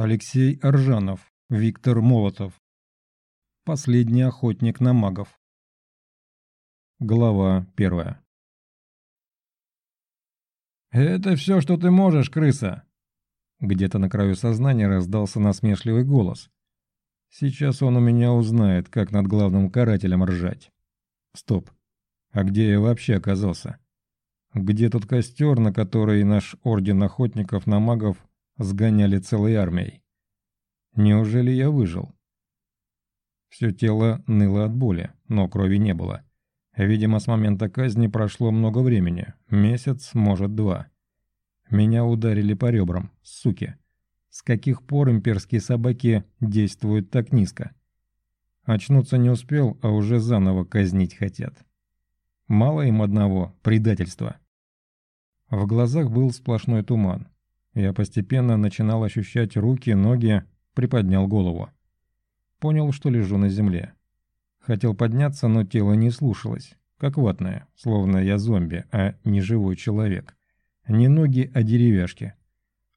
Алексей Аржанов, Виктор Молотов. Последний охотник на магов. Глава первая. «Это все, что ты можешь, крыса!» Где-то на краю сознания раздался насмешливый голос. Сейчас он у меня узнает, как над главным карателем ржать. Стоп. А где я вообще оказался? Где тот костер, на который наш орден охотников на магов сгоняли целой армией? Неужели я выжил? Все тело ныло от боли, но крови не было. Видимо, с момента казни прошло много времени, месяц, может, два. Меня ударили по ребрам, суки. С каких пор имперские собаки действуют так низко? Очнуться не успел, а уже заново казнить хотят. Мало им одного предательства. В глазах был сплошной туман. Я постепенно начинал ощущать руки, ноги, приподнял голову. Понял, что лежу на земле. Хотел подняться, но тело не слушалось, как ватное, словно я зомби, а не живой человек. Не ноги, а деревяшки.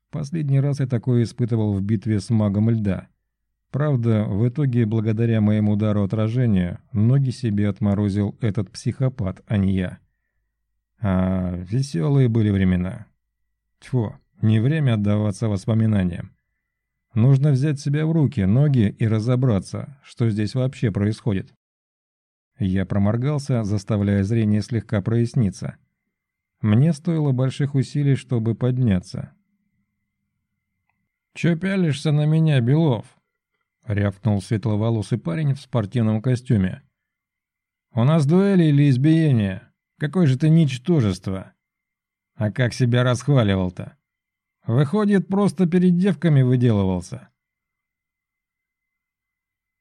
Последний раз я такое испытывал в битве с магом льда. Правда, в итоге, благодаря моему удару отражения, ноги себе отморозил этот психопат, а не я. А веселые были времена. Тьфу, не время отдаваться воспоминаниям. Нужно взять себя в руки, ноги и разобраться, что здесь вообще происходит. Я проморгался, заставляя зрение слегка проясниться. Мне стоило больших усилий, чтобы подняться. «Чё пялишься на меня, Белов?» — рявкнул светловолосый парень в спортивном костюме. «У нас дуэли или избиение? Какое же ты ничтожество! А как себя расхваливал-то? Выходит, просто перед девками выделывался?»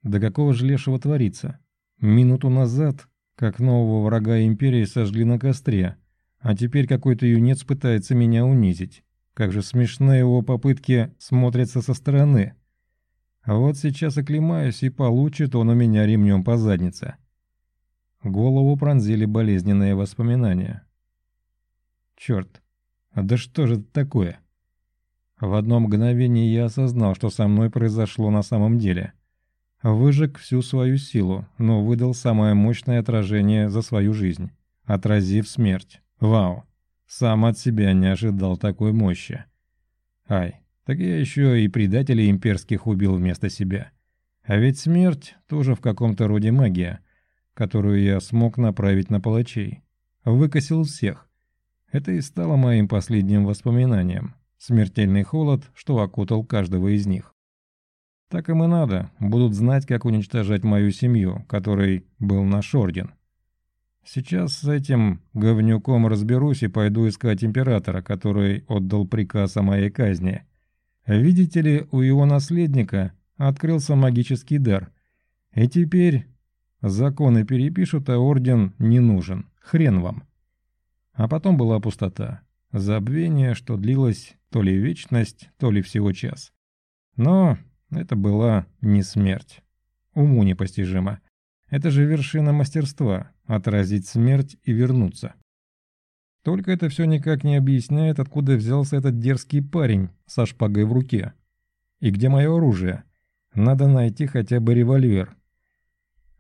Да какого же лешего творится? Минуту назад, как нового врага Империи сожгли на костре, а теперь какой-то юнец пытается меня унизить. Как же смешно его попытки смотрятся со стороны. А вот сейчас оклемаюсь, и получит он у меня ремнем по заднице. Голову пронзили болезненные воспоминания. Черт, а да что же это такое? В одно мгновение я осознал, что со мной произошло на самом деле. Выжег всю свою силу, но выдал самое мощное отражение за свою жизнь, отразив смерть. Вау, сам от себя не ожидал такой мощи. Ай, так я еще и предателей имперских убил вместо себя. А ведь смерть тоже в каком-то роде магия, которую я смог направить на палачей. Выкосил всех. Это и стало моим последним воспоминанием. Смертельный холод, что окутал каждого из них. Так им и надо, будут знать, как уничтожать мою семью, которой был наш орден. Сейчас с этим говнюком разберусь и пойду искать императора, который отдал приказ о моей казни. Видите ли, у его наследника открылся магический дар. И теперь законы перепишут, а орден не нужен. Хрен вам. А потом была пустота. Забвение, что длилось то ли вечность, то ли всего час. Но это была не смерть. Уму непостижимо. Это же вершина мастерства – отразить смерть и вернуться. Только это все никак не объясняет, откуда взялся этот дерзкий парень со шпагой в руке. И где мое оружие? Надо найти хотя бы револьвер.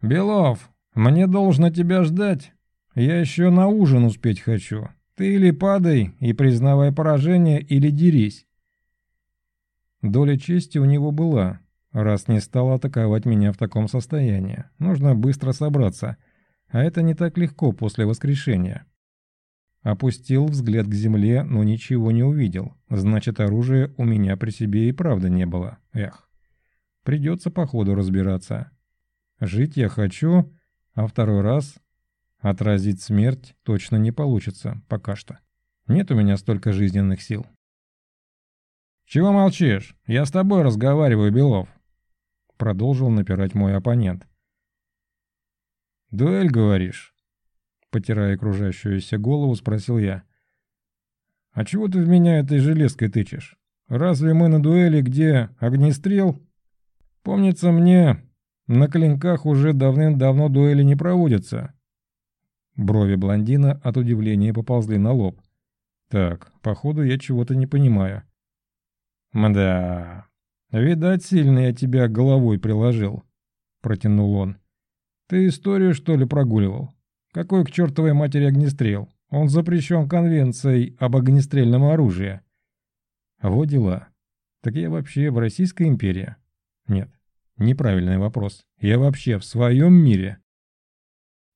«Белов, мне должно тебя ждать. Я еще на ужин успеть хочу. Ты или падай и признавай поражение, или дерись». Доля чести у него была, раз не стал атаковать меня в таком состоянии. Нужно быстро собраться, а это не так легко после воскрешения. Опустил взгляд к земле, но ничего не увидел. Значит, оружия у меня при себе и правда не было. Эх. Придется по ходу разбираться. Жить я хочу, а второй раз отразить смерть точно не получится пока что. Нет у меня столько жизненных сил. «Чего молчишь? Я с тобой разговариваю, Белов», Продолжил напирать мой оппонент. «Дуэль, говоришь?» Потирая окружающуюся голову, спросил я. «А чего ты в меня этой железкой тычешь? Разве мы на дуэли, где огнестрел? Помнится мне, на клинках уже давным-давно дуэли не проводятся». Брови блондина от удивления поползли на лоб. «Так, походу, я чего-то не понимаю». «Мда, «Видать, сильно я тебя головой приложил», — протянул он. «Ты историю, что ли, прогуливал? Какой к чертовой матери огнестрел? Он запрещен конвенцией об огнестрельном оружии». Вот дела. Так я вообще в Российской империи? Нет, неправильный вопрос. Я вообще в своем мире?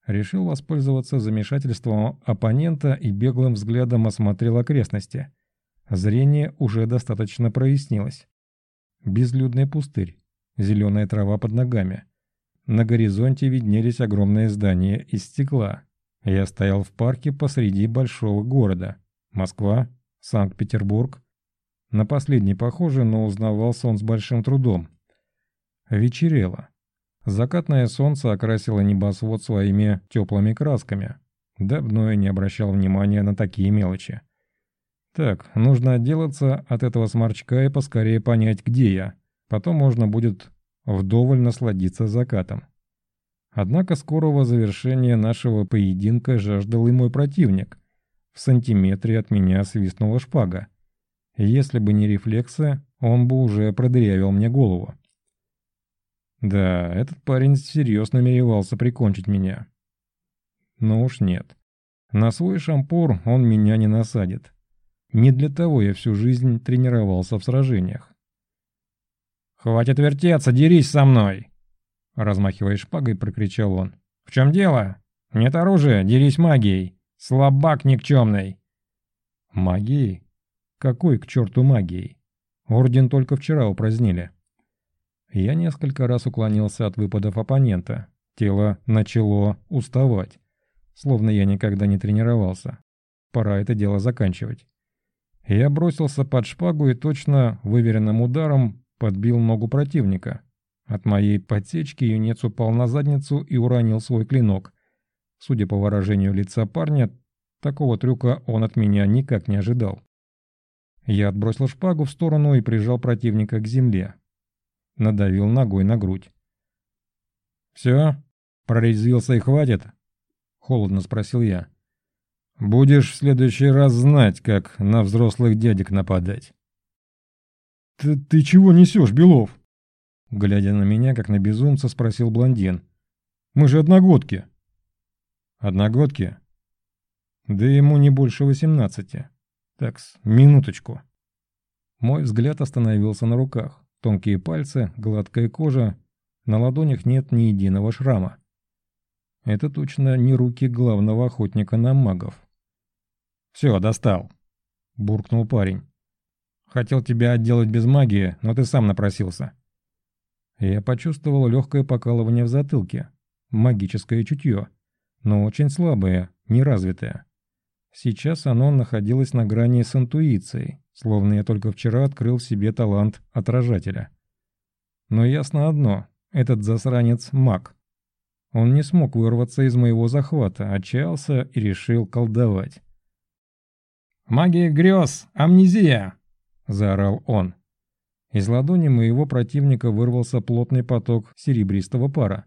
Решил воспользоваться замешательством оппонента и беглым взглядом осмотрел окрестности. Зрение уже достаточно прояснилось. Безлюдный пустырь, зеленая трава под ногами. На горизонте виднелись огромные здания из стекла. Я стоял в парке посреди большого города. Москва, Санкт-Петербург. На последний похоже, но узнавался он с большим трудом. Вечерело. Закатное солнце окрасило небосвод своими теплыми красками. Давно я не обращал внимания на такие мелочи. Так, нужно отделаться от этого сморчка и поскорее понять, где я. Потом можно будет вдоволь насладиться закатом. Однако скорого завершения нашего поединка жаждал и мой противник. В сантиметре от меня свистнула шпага. Если бы не рефлексы, он бы уже продырявил мне голову. Да, этот парень всерьез намеревался прикончить меня. Но уж нет. На свой шампур он меня не насадит. Не для того я всю жизнь тренировался в сражениях. «Хватит вертеться, дерись со мной!» Размахивая шпагой, прокричал он. «В чем дело? Нет оружия, дерись магией! Слабак никчемный!» «Магией? Какой к черту магией? Орден только вчера упразднили». Я несколько раз уклонился от выпадов оппонента. Тело начало уставать. Словно я никогда не тренировался. Пора это дело заканчивать. Я бросился под шпагу и точно выверенным ударом подбил ногу противника. От моей подсечки юнец упал на задницу и уронил свой клинок. Судя по выражению лица парня, такого трюка он от меня никак не ожидал. Я отбросил шпагу в сторону и прижал противника к земле. Надавил ногой на грудь. «Все? Прорезвился и хватит?» — холодно спросил я. Будешь в следующий раз знать, как на взрослых дядек нападать. «Ты, ты чего несешь, Белов?» Глядя на меня, как на безумца, спросил блондин. «Мы же одногодки». «Одногодки?» «Да ему не больше восемнадцати. Такс, минуточку». Мой взгляд остановился на руках. Тонкие пальцы, гладкая кожа. На ладонях нет ни единого шрама. Это точно не руки главного охотника на магов. «Все, достал», — буркнул парень. «Хотел тебя отделать без магии, но ты сам напросился». Я почувствовал легкое покалывание в затылке. Магическое чутье, но очень слабое, неразвитое. Сейчас оно находилось на грани с интуицией, словно я только вчера открыл в себе талант отражателя. Но ясно одно — этот засранец — маг. Он не смог вырваться из моего захвата, отчаялся и решил колдовать. «Магия грез! Амнезия!» – заорал он. Из ладони моего противника вырвался плотный поток серебристого пара.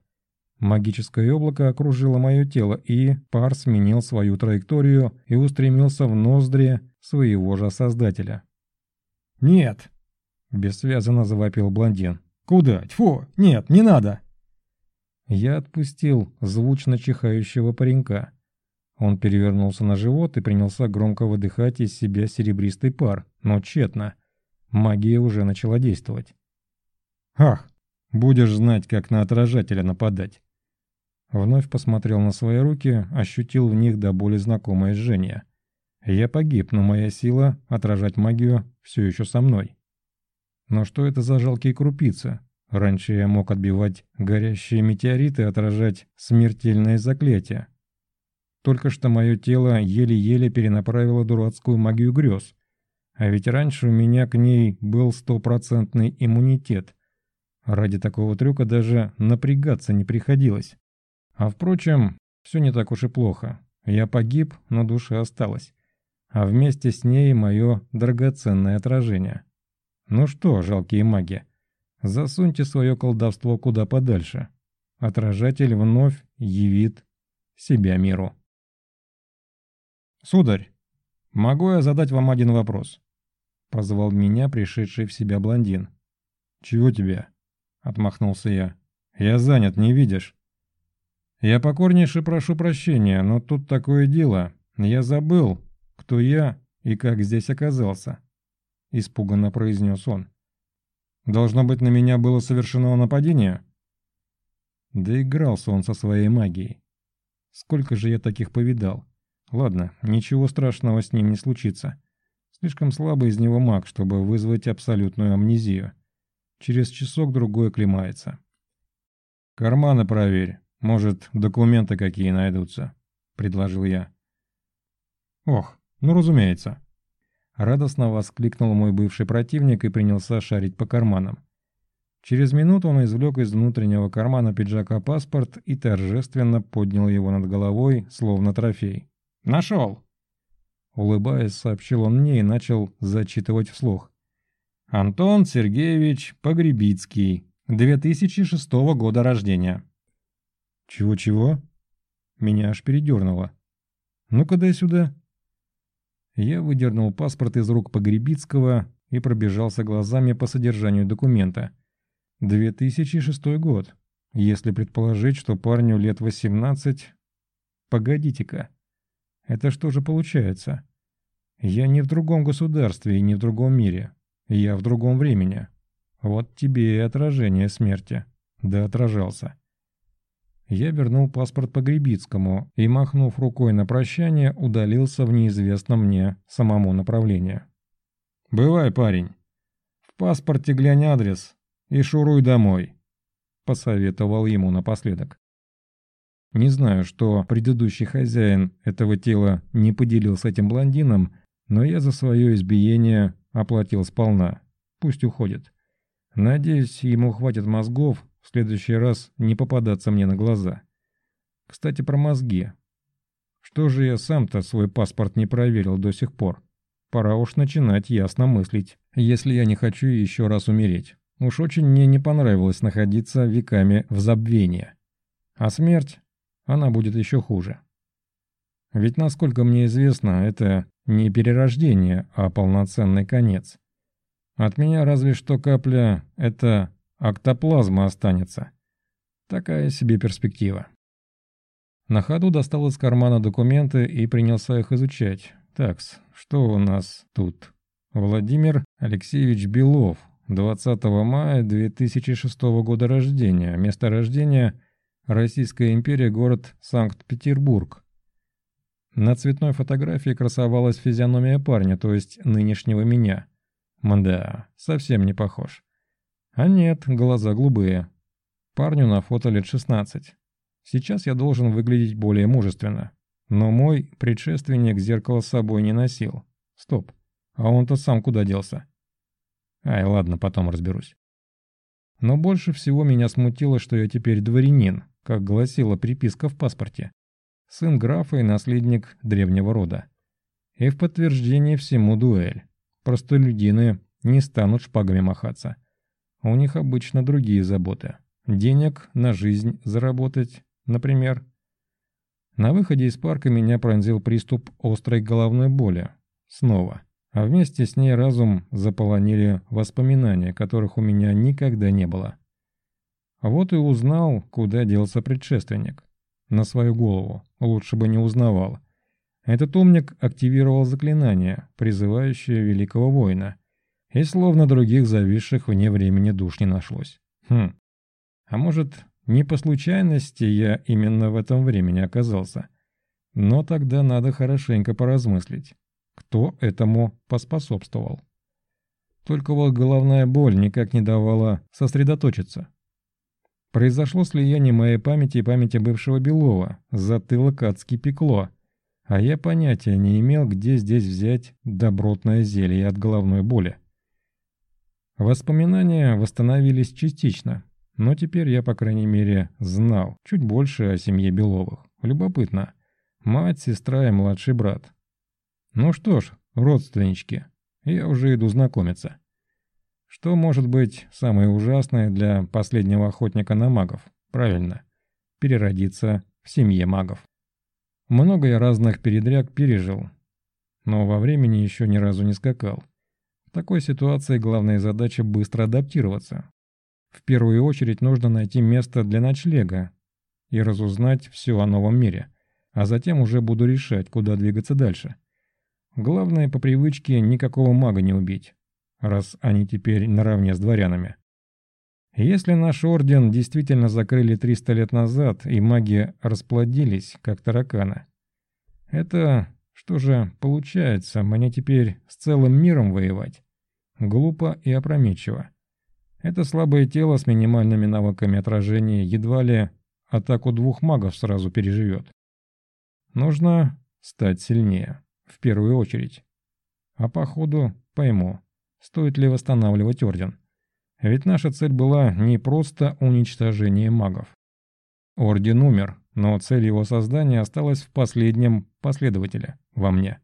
Магическое облако окружило мое тело, и пар сменил свою траекторию и устремился в ноздри своего же создателя. «Нет!» – бессвязно завопил блондин. «Куда? Тьфу! Нет, не надо!» Я отпустил звучно чихающего паренька. Он перевернулся на живот и принялся громко выдыхать из себя серебристый пар, но тщетно. Магия уже начала действовать. «Ах, будешь знать, как на отражателя нападать!» Вновь посмотрел на свои руки, ощутил в них до боли знакомое жжение. Я погиб, но моя сила отражать магию все еще со мной. Но что это за жалкие крупицы? Раньше я мог отбивать горящие метеориты и отражать смертельное заклятие. Только что мое тело еле-еле перенаправило дурацкую магию грез. А ведь раньше у меня к ней был стопроцентный иммунитет. Ради такого трюка даже напрягаться не приходилось. А впрочем, все не так уж и плохо. Я погиб, но душа осталась. А вместе с ней мое драгоценное отражение. Ну что, жалкие маги, засуньте свое колдовство куда подальше. Отражатель вновь явит себя миру. «Сударь, могу я задать вам один вопрос?» Позвал меня пришедший в себя блондин. «Чего тебе?» — отмахнулся я. «Я занят, не видишь?» «Я покорнейше прошу прощения, но тут такое дело. Я забыл, кто я и как здесь оказался», — испуганно произнес он. «Должно быть, на меня было совершено нападение?» Доигрался он со своей магией. Сколько же я таких повидал. Ладно, ничего страшного с ним не случится. Слишком слабый из него маг, чтобы вызвать абсолютную амнезию. Через часок-другой оклемается. «Карманы проверь. Может, документы какие найдутся», — предложил я. «Ох, ну разумеется». Радостно воскликнул мой бывший противник и принялся шарить по карманам. Через минуту он извлек из внутреннего кармана пиджака паспорт и торжественно поднял его над головой, словно трофей. «Нашел!» Улыбаясь, сообщил он мне и начал зачитывать вслух. «Антон Сергеевич Погребицкий, 2006 года рождения». «Чего-чего?» Меня аж передернуло. «Ну-ка дай сюда». Я выдернул паспорт из рук Погребицкого и пробежался глазами по содержанию документа. 2006 год. Если предположить, что парню лет 18... Погодите-ка. Это что же получается? Я не в другом государстве и не в другом мире. Я в другом времени. Вот тебе и отражение смерти. Да отражался. Я вернул паспорт Погребицкому и, махнув рукой на прощание, удалился в неизвестном мне самому направлении. «Бывай, парень. В паспорте глянь адрес и шуруй домой», — посоветовал ему напоследок. Не знаю, что предыдущий хозяин этого тела не поделил с этим блондином, но я за свое избиение оплатил сполна. Пусть уходит. Надеюсь, ему хватит мозгов следующий раз не попадаться мне на глаза. Кстати, про мозги. Что же я сам-то свой паспорт не проверил до сих пор? Пора уж начинать ясно мыслить, если я не хочу еще раз умереть. Уж очень мне не понравилось находиться веками в забвении. А смерть она будет еще хуже. Ведь, насколько мне известно, это не перерождение, а полноценный конец. От меня разве что капля — это октоплазма останется. Такая себе перспектива. На ходу достал из кармана документы и принялся их изучать. Такс, что у нас тут? Владимир Алексеевич Белов, 20 мая 2006 года рождения. Место рождения Российская империя, город Санкт-Петербург. На цветной фотографии красовалась физиономия парня, то есть нынешнего меня. Мда, совсем не похож. А нет, глаза голубые. Парню на фото лет 16. Сейчас я должен выглядеть более мужественно. Но мой предшественник зеркало с собой не носил. Стоп, а он-то сам куда делся? Ай, ладно, потом разберусь. Но больше всего меня смутило, что я теперь дворянин, как гласила приписка в паспорте. Сын графа и наследник древнего рода. И в подтверждение всему дуэль. Простолюдины не станут шпагами махаться. У них обычно другие заботы. Денег на жизнь заработать, например. На выходе из парка меня пронзил приступ острой головной боли. Снова. А вместе с ней разум заполонили воспоминания, которых у меня никогда не было. Вот и узнал, куда делся предшественник. На свою голову. Лучше бы не узнавал. Этот умник активировал заклинание, призывающее великого воина. И словно других зависших вне времени душ не нашлось. Хм. А может, не по случайности я именно в этом времени оказался? Но тогда надо хорошенько поразмыслить, кто этому поспособствовал. Только вот головная боль никак не давала сосредоточиться. Произошло слияние моей памяти и памяти бывшего Белова, затылок адски пекло, а я понятия не имел, где здесь взять добротное зелье от головной боли. Воспоминания восстановились частично, но теперь я, по крайней мере, знал чуть больше о семье Беловых. Любопытно. Мать, сестра и младший брат. Ну что ж, родственнички, я уже иду знакомиться. Что может быть самое ужасное для последнего охотника на магов? Правильно, переродиться в семье магов. Много я разных передряг пережил, но во времени еще ни разу не скакал. Такой ситуации главная задача быстро адаптироваться. В первую очередь нужно найти место для ночлега и разузнать все о новом мире, а затем уже буду решать, куда двигаться дальше. Главное, по привычке никакого мага не убить, раз они теперь наравне с дворянами. Если наш орден действительно закрыли 300 лет назад, и маги расплодились, как тараканы, это что же получается, мне теперь с целым миром воевать? Глупо и опрометчиво. Это слабое тело с минимальными навыками отражения едва ли атаку двух магов сразу переживет. Нужно стать сильнее, в первую очередь. А по ходу пойму, стоит ли восстанавливать Орден. Ведь наша цель была не просто уничтожение магов. Орден умер, но цель его создания осталась в последнем последователе, во мне.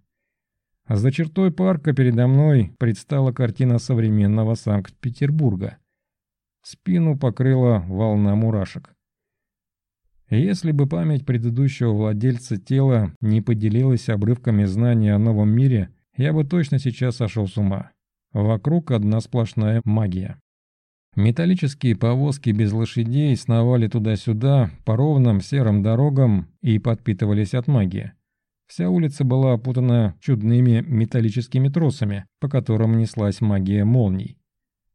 За чертой парка передо мной предстала картина современного Санкт-Петербурга. Спину покрыла волна мурашек. Если бы память предыдущего владельца тела не поделилась обрывками знаний о новом мире, я бы точно сейчас сошел с ума. Вокруг одна сплошная магия. Металлические повозки без лошадей сновали туда-сюда по ровным серым дорогам и подпитывались от магии. Вся улица была опутана чудными металлическими тросами, по которым неслась магия молний.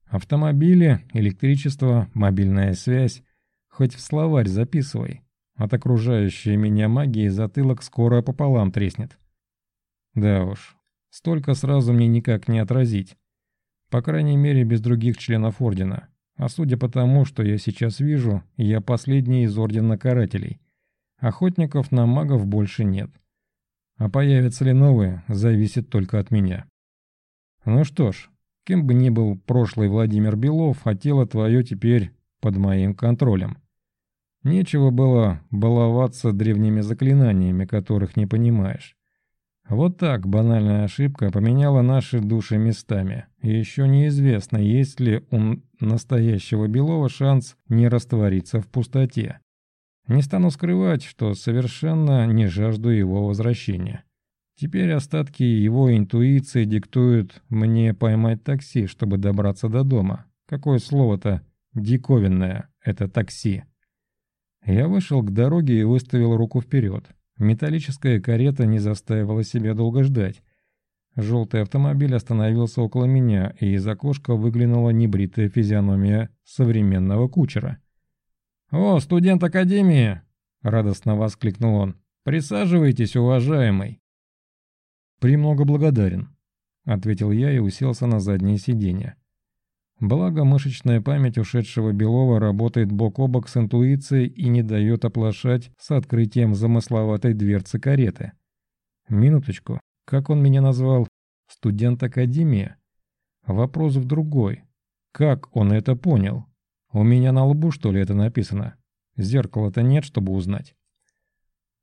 Автомобили, электричество, мобильная связь, хоть в словарь записывай. От окружающей меня магии затылок скоро пополам треснет. Да уж, столько сразу мне никак не отразить. По крайней мере, без других членов Ордена. А судя по тому, что я сейчас вижу, я последний из Ордена Карателей. Охотников на магов больше нет. А появятся ли новые, зависит только от меня. Ну что ж, кем бы ни был прошлый Владимир Белов, а тело твое теперь под моим контролем. Нечего было баловаться древними заклинаниями, которых не понимаешь. Вот так банальная ошибка поменяла наши души местами. И еще неизвестно, есть ли у настоящего Белова шанс не раствориться в пустоте. Не стану скрывать, что совершенно не жажду его возвращения. Теперь остатки его интуиции диктуют мне поймать такси, чтобы добраться до дома. Какое слово-то диковинное это такси. Я вышел к дороге и выставил руку вперед. Металлическая карета не заставила себя долго ждать. Желтый автомобиль остановился около меня, и из окошка выглянула небритая физиономия современного кучера. «О, студент Академии!» — радостно воскликнул он. «Присаживайтесь, уважаемый!» «Премного благодарен», — ответил я и уселся на заднее сиденье. Благо, мышечная память ушедшего Белова работает бок о бок с интуицией и не дает оплошать с открытием замысловатой дверцы кареты. Минуточку, как он меня назвал? Студент Академии? Вопрос в другой. Как он это понял? У меня на лбу, что ли, это написано? Зеркала-то нет, чтобы узнать.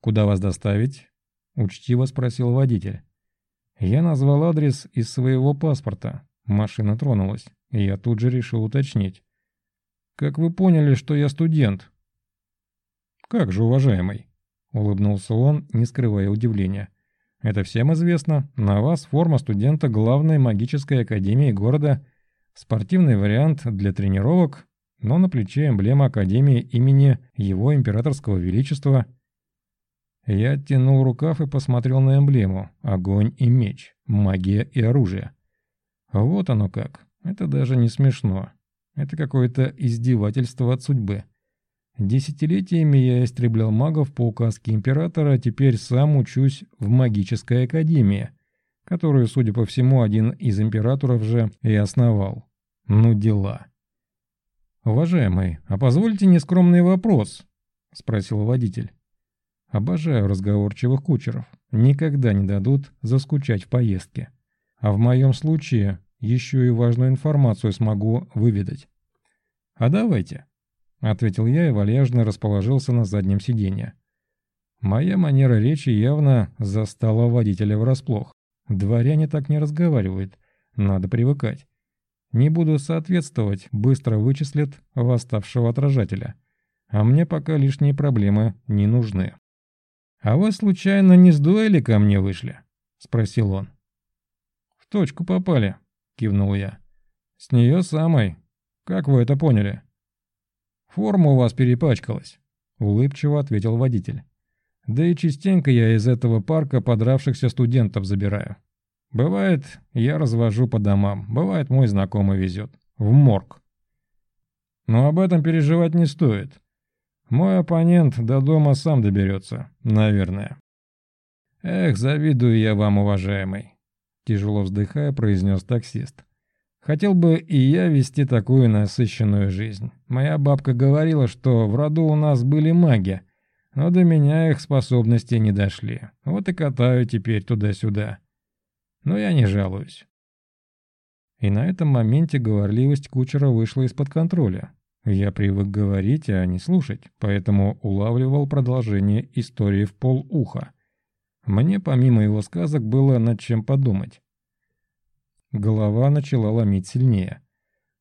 «Куда вас доставить?» — учтиво спросил водитель. Я назвал адрес из своего паспорта. Машина тронулась. Я тут же решил уточнить. «Как вы поняли, что я студент?» «Как же, уважаемый?» — улыбнулся он, не скрывая удивления. «Это всем известно. На вас форма студента главной магической академии города. Спортивный вариант для тренировок, но на плече эмблема академии имени его императорского величества». Я оттянул рукав и посмотрел на эмблему. Огонь и меч, магия и оружие. Вот оно как. Это даже не смешно. Это какое-то издевательство от судьбы. Десятилетиями я истреблял магов по указке императора, а теперь сам учусь в магической академии, которую, судя по всему, один из императоров же и основал. Ну дела. «Уважаемый, а позвольте нескромный вопрос?» — спросил водитель. «Обожаю разговорчивых кучеров. Никогда не дадут заскучать в поездке. А в моем случае еще и важную информацию смогу выведать. «А давайте», — ответил я и вальяжно расположился на заднем сиденье. Моя манера речи явно застала водителя врасплох. Дворяне так не разговаривают, надо привыкать. Не буду соответствовать, быстро вычислят восставшего отражателя. А мне пока лишние проблемы не нужны. «А вы случайно не с дуэли ко мне вышли?» — спросил он. «В точку попали», — кивнул я. «С нее самой. Как вы это поняли?» «Форма у вас перепачкалась», — улыбчиво ответил водитель. «Да и частенько я из этого парка подравшихся студентов забираю. Бывает, я развожу по домам, бывает, мой знакомый везет. В морг. Но об этом переживать не стоит. Мой оппонент до дома сам доберется, наверное. Эх, завидую я вам, уважаемый. Тяжело вздыхая, произнес таксист. Хотел бы и я вести такую насыщенную жизнь. Моя бабка говорила, что в роду у нас были маги, но до меня их способности не дошли. Вот и катаю теперь туда-сюда но я не жалуюсь. И на этом моменте говорливость кучера вышла из-под контроля. Я привык говорить, а не слушать, поэтому улавливал продолжение истории в полуха. Мне помимо его сказок было над чем подумать. Голова начала ломить сильнее.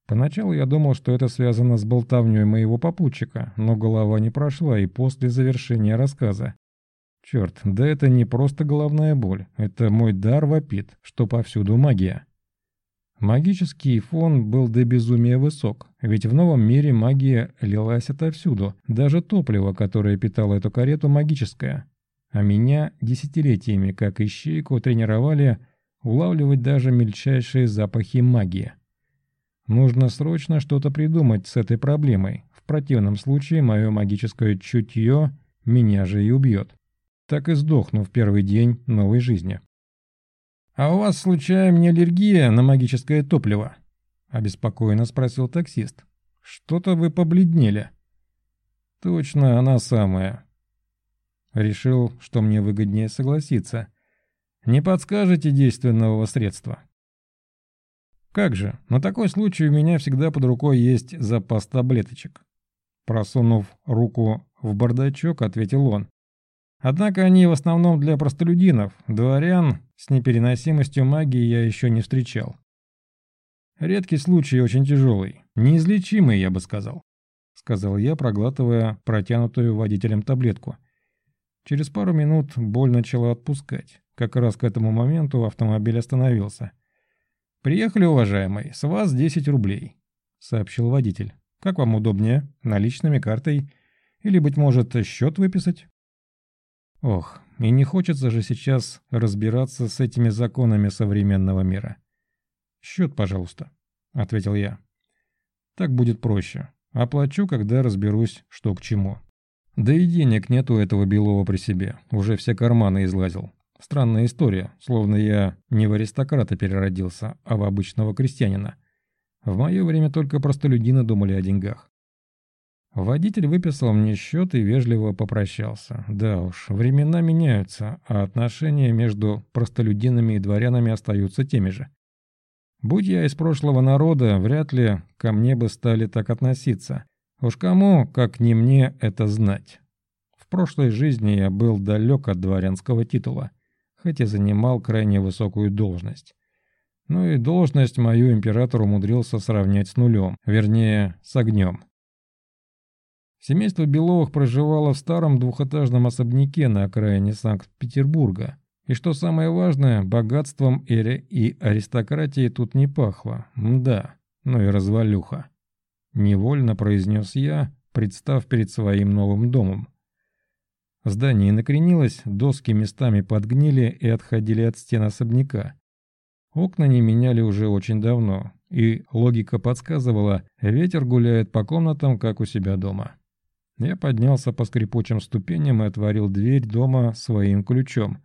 Поначалу я думал, что это связано с болтовней моего попутчика, но голова не прошла и после завершения рассказа. Черт, да это не просто головная боль, это мой дар вопит, что повсюду магия. Магический фон был до безумия высок, ведь в новом мире магия лилась отовсюду, даже топливо, которое питало эту карету, магическое. А меня десятилетиями, как ищейку, тренировали улавливать даже мельчайшие запахи магии. Нужно срочно что-то придумать с этой проблемой, в противном случае мое магическое чутье меня же и убьет так и сдохну в первый день новой жизни. «А у вас, случайно, не аллергия на магическое топливо?» – обеспокоенно спросил таксист. «Что-то вы побледнели». «Точно, она самая». Решил, что мне выгоднее согласиться. «Не подскажете действенного средства?» «Как же, на такой случай у меня всегда под рукой есть запас таблеточек». Просунув руку в бардачок, ответил он. Однако они в основном для простолюдинов, дворян с непереносимостью магии я еще не встречал. Редкий случай очень тяжелый, неизлечимый, я бы сказал, сказал я, проглатывая протянутую водителем таблетку. Через пару минут боль начала отпускать. Как раз к этому моменту автомобиль остановился. «Приехали, уважаемый, с вас 10 рублей», — сообщил водитель. «Как вам удобнее? Наличными, картой? Или, быть может, счет выписать?» Ох, и не хочется же сейчас разбираться с этими законами современного мира. «Счет, пожалуйста», — ответил я. «Так будет проще. Оплачу, когда разберусь, что к чему». Да и денег нет у этого Белова при себе. Уже все карманы излазил. Странная история, словно я не в аристократа переродился, а в обычного крестьянина. В мое время только простолюдины думали о деньгах. Водитель выписал мне счет и вежливо попрощался. Да уж, времена меняются, а отношения между простолюдинами и дворянами остаются теми же. Будь я из прошлого народа, вряд ли ко мне бы стали так относиться. Уж кому, как не мне, это знать. В прошлой жизни я был далек от дворянского титула, хотя занимал крайне высокую должность. Ну и должность мою император умудрился сравнять с нулем, вернее, с огнем. Семейство Беловых проживало в старом двухэтажном особняке на окраине Санкт-Петербурга. И что самое важное, богатством и аристократией тут не пахло. Да, ну и развалюха. Невольно произнес я, представ перед своим новым домом. Здание накренилось, доски местами подгнили и отходили от стен особняка. Окна не меняли уже очень давно, и логика подсказывала, ветер гуляет по комнатам, как у себя дома. Я поднялся по скрипучим ступеням и отворил дверь дома своим ключом.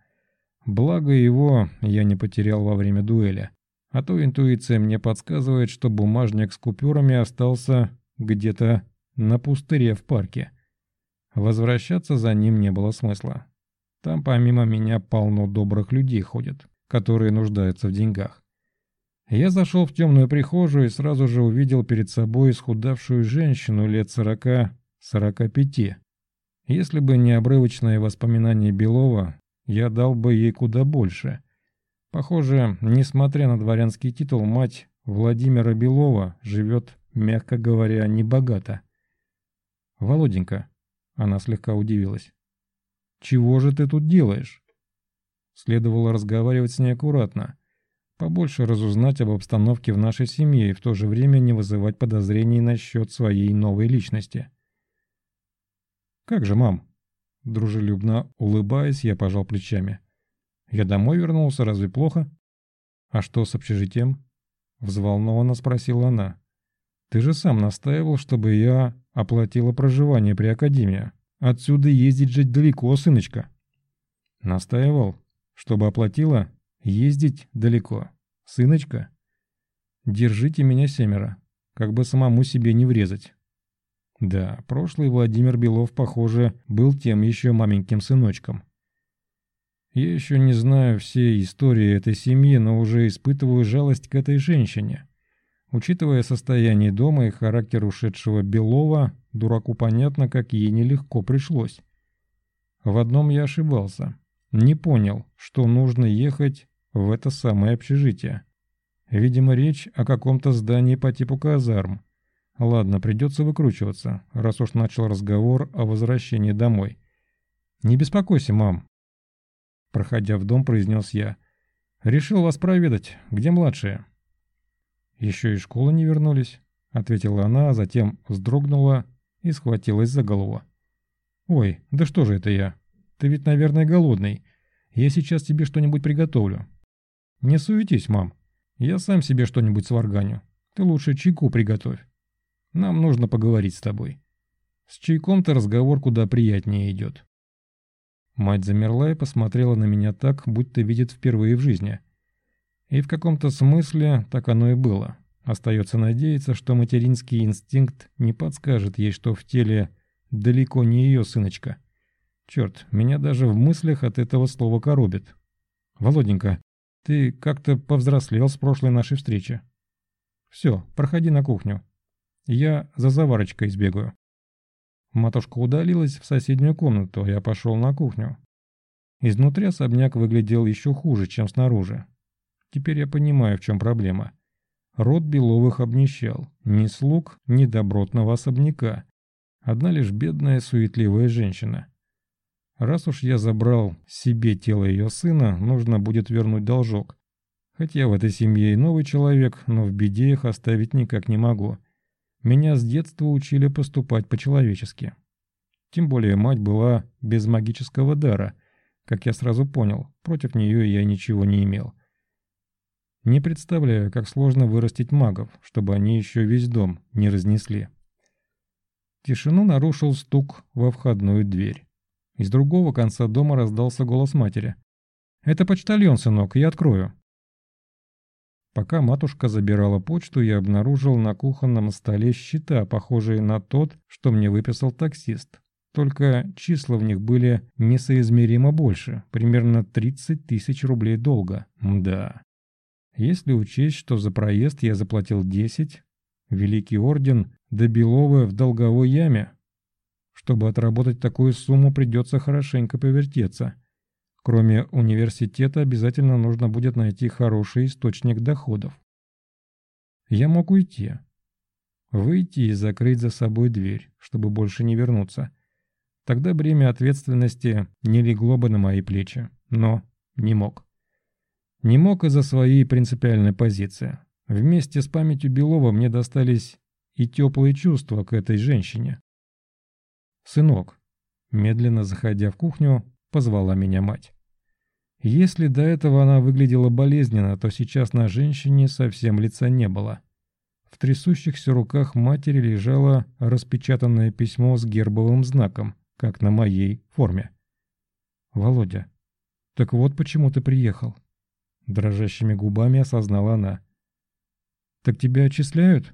Благо его я не потерял во время дуэли. А то интуиция мне подсказывает, что бумажник с купюрами остался где-то на пустыре в парке. Возвращаться за ним не было смысла. Там помимо меня полно добрых людей ходят, которые нуждаются в деньгах. Я зашел в темную прихожую и сразу же увидел перед собой исхудавшую женщину лет сорока 45. Если бы не обрывочные воспоминания Белова, я дал бы ей куда больше. Похоже, несмотря на дворянский титул, мать Владимира Белова живет, мягко говоря, небогато. «Володенька», — она слегка удивилась, — «чего же ты тут делаешь?» Следовало разговаривать с ней аккуратно. Побольше разузнать об обстановке в нашей семье и в то же время не вызывать подозрений насчет своей новой личности. «Как же, мам?» Дружелюбно улыбаясь, я пожал плечами. «Я домой вернулся, разве плохо?» «А что с общежитием?» Взволнованно спросила она. «Ты же сам настаивал, чтобы я оплатила проживание при академии. Отсюда ездить жить далеко, сыночка». «Настаивал, чтобы оплатила Ездить далеко. Сыночка, держите меня семеро, как бы самому себе не врезать. Да, прошлый Владимир Белов, похоже, был тем еще маменьким сыночком. Я еще не знаю всей истории этой семьи, но уже испытываю жалость к этой женщине. Учитывая состояние дома и характер ушедшего Белова, дураку понятно, как ей нелегко пришлось. В одном я ошибался. Не понял, что нужно ехать в это самое общежитие. Видимо, речь о каком-то здании по типу казарм. Ладно, придется выкручиваться, раз уж начал разговор о возвращении домой. «Не беспокойся, мам», — проходя в дом, произнес я. «Решил вас проведать. Где младшие?» «Еще из школы не вернулись», — ответила она, а затем вздрогнула и схватилась за голову. «Ой, да что же это я? Ты ведь, наверное, голодный. Я сейчас тебе что-нибудь приготовлю. «Не суетись, мам. Я сам себе что-нибудь сварганю. Ты лучше чайку приготовь. Нам нужно поговорить с тобой. С чайком-то разговор куда приятнее идет». Мать замерла и посмотрела на меня так, будто видит впервые в жизни. И в каком-то смысле так оно и было. Остается надеяться, что материнский инстинкт не подскажет ей, что в теле далеко не ее сыночка. Черт, меня даже в мыслях от этого слова коробит. «Володенька, ты как-то повзрослел с прошлой нашей встречи. Все, проходи на кухню. Я за заварочкой сбегаю. Матушка удалилась в соседнюю комнату, я пошел на кухню. Изнутри особняк выглядел еще хуже, чем снаружи. Теперь я понимаю, в чем проблема. Род Беловых обнищал. Ни слуг, ни добротного особняка. Одна лишь бедная, суетливая женщина. Раз уж я забрал себе тело ее сына, нужно будет вернуть должок. Хотя в этой семье и новый человек, но в беде их оставить никак не могу. Меня с детства учили поступать по-человечески. Тем более мать была без магического дара. Как я сразу понял, против нее я ничего не имел. Не представляю, как сложно вырастить магов, чтобы они еще весь дом не разнесли. Тишину нарушил стук во входную дверь. Из другого конца дома раздался голос матери. «Это почтальон, сынок, я открою». Пока матушка забирала почту, я обнаружил на кухонном столе счета, похожие на тот, что мне выписал таксист. Только числа в них были несоизмеримо больше, примерно 30 тысяч рублей долга. Мда. Если учесть, что за проезд я заплатил 10, Великий Орден до Беловы в долговой яме, чтобы отработать такую сумму, придется хорошенько повертеться. Кроме университета, обязательно нужно будет найти хороший источник доходов. Я мог уйти. Выйти и закрыть за собой дверь, чтобы больше не вернуться. Тогда бремя ответственности не легло бы на мои плечи. Но не мог. Не мог из-за своей принципиальной позиции. Вместе с памятью Белова мне достались и теплые чувства к этой женщине. «Сынок», медленно заходя в кухню, позвала меня мать. Если до этого она выглядела болезненно, то сейчас на женщине совсем лица не было. В трясущихся руках матери лежало распечатанное письмо с гербовым знаком, как на моей форме. «Володя, так вот почему ты приехал», — дрожащими губами осознала она. «Так тебя отчисляют?»